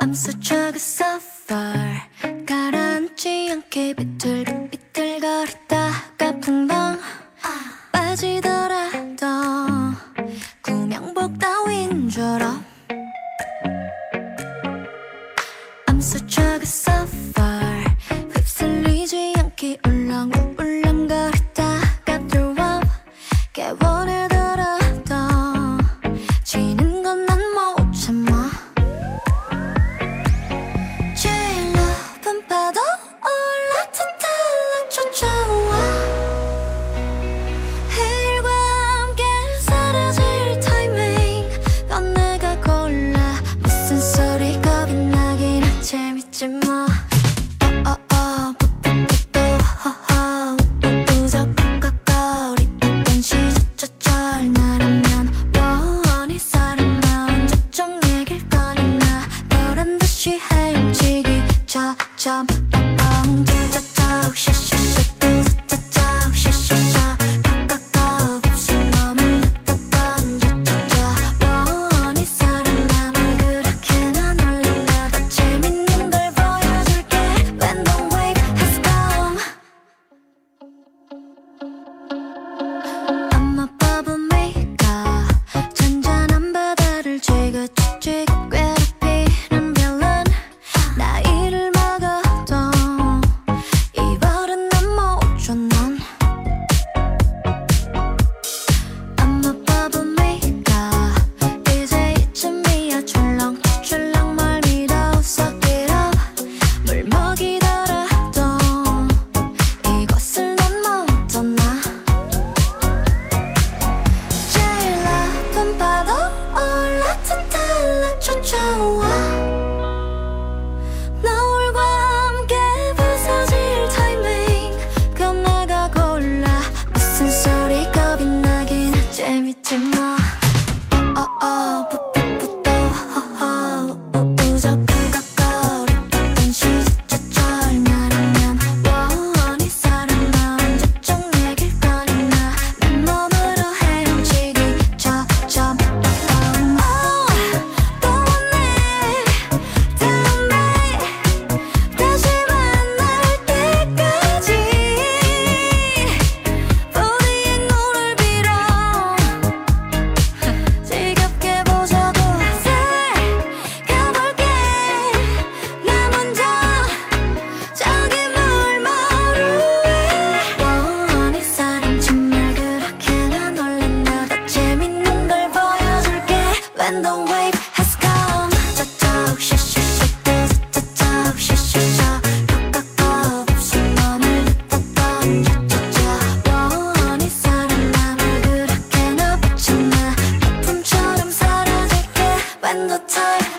I'm such a good surfer 가라앉지 않게 비틀비틀거리다가 풍덩 빠지더라도 구명복 따윈 줄어 I'm such a good surfer 마. 헤엄치기 차참 빵빵 짜짜짜 샤샤 And the time